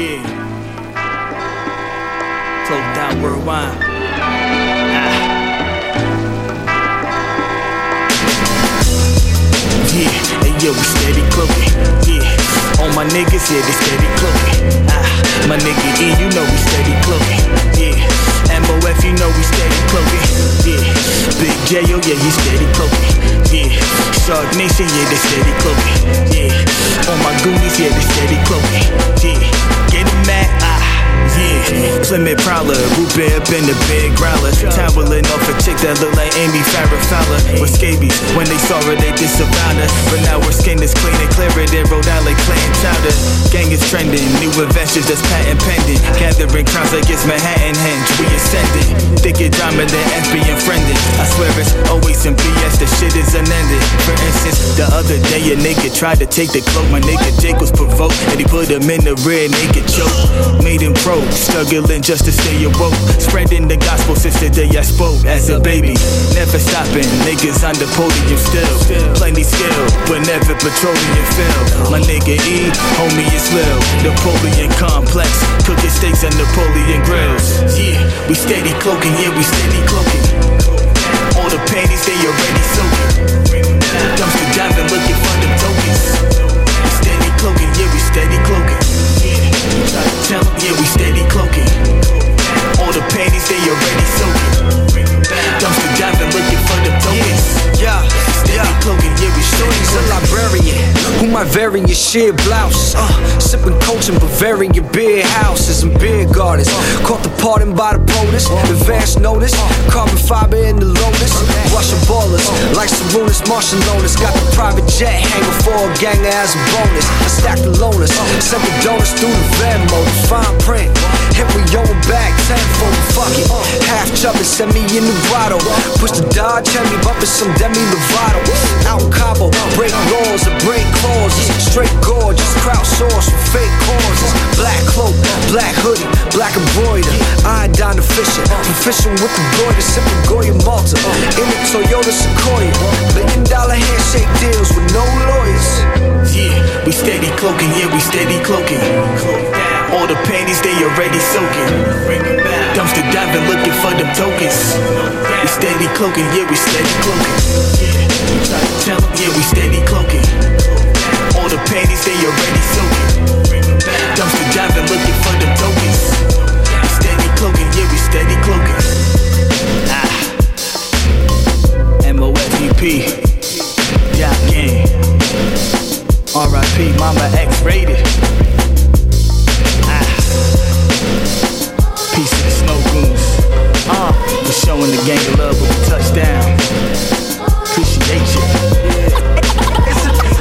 Yeah. Close down worldwide. Ah. Yeah, hey yo, we steady cloaking. Yeah, all my niggas, yeah, they steady cloaking. Ah, my nigga E, you know we steady cloaking. Yeah, MOF, you know we steady cloaking. Yeah, Big J, oh yeah, he steady cloaking. Yeah, Shark Nation, yeah, they steady cloaking. Yeah, all my goonies, yeah, they steady cloaking. Yeah, Plymouth Prowler, up in the big growler. Toweling off a chick that look like Amy Farrah Fowler. With scabies, when they saw her, they disavowed her. But now her skin is clean and clearer than Rhode Island clan chowder. Gang is trending, new adventures that's patent pending. Gathering crowds like it's Manhattan henge, we ascending. Thicker drama than FB and friending. I day a nigga tried to take the cloak. My nigga Jake was provoked, and he put him in the rear naked choke. Made him pro, struggling just to stay awoke. Spreading the gospel since the day I spoke as a baby. Never stopping, niggas on the podium still. Plenty skill, but never petroleum fill. My nigga E, homie is Lil. Napoleon complex, cooking steaks and Napoleon grills. Yeah, we steady cloaking, yeah, we steady cloaking. Your sheer blouse. Uh, sipping coach in Bavarian beer houses and beer gardens. Caught the pardon by the POTUS, advance notice. Carbon fiber in the lotus. Russian ballers like Sarunas, Martian loners. Got the private jet hanging for a gang as a bonus. I stacked the loners, sent the donors through the Venmo. The fine print. Hit we own back, tenfold, fuck it. Half chubby, send me in the grotto. Push the Dodge, Hemi, bumping some Demi Lovato. Out Cabo, break crowdsourced for fake causes. Black cloak, black hoodie, black embroider. Iodine efficient, proficient with the goiter, sipping Goya Malta. In a Toyota Sequoia. Million dollar handshake deals with no lawyers. Yeah, we steady cloaking, yeah, we steady cloaking. All the panties, they already soaking. Dumpster diving, looking for them tokens. We steady cloaking, yeah, we steady cloaking. Yeah, we steady cloaking. DP, Yeah, Gang, RIP, Mama X rated. Ah. Piece of the snow goons. Uh, we're showing the gang love